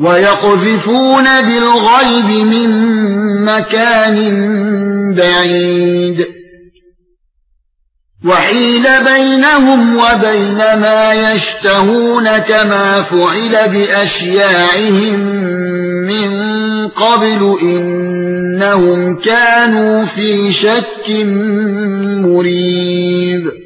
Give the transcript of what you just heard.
وَيَقْذِفُونَ بِالْغَيْبِ مِنْ مَكَانٍ بَعِيدٍ. وَحِيلَ بَيْنَهُمْ وَبَيْنَ مَا يَشْتَهُونَ كَمَا فُعِلَ بِأَشْيَاعِهِمْ مِنْ قَبْلُ إِنَّهُمْ كَانُوا فِي شَكٍّ مُرِيبٍ.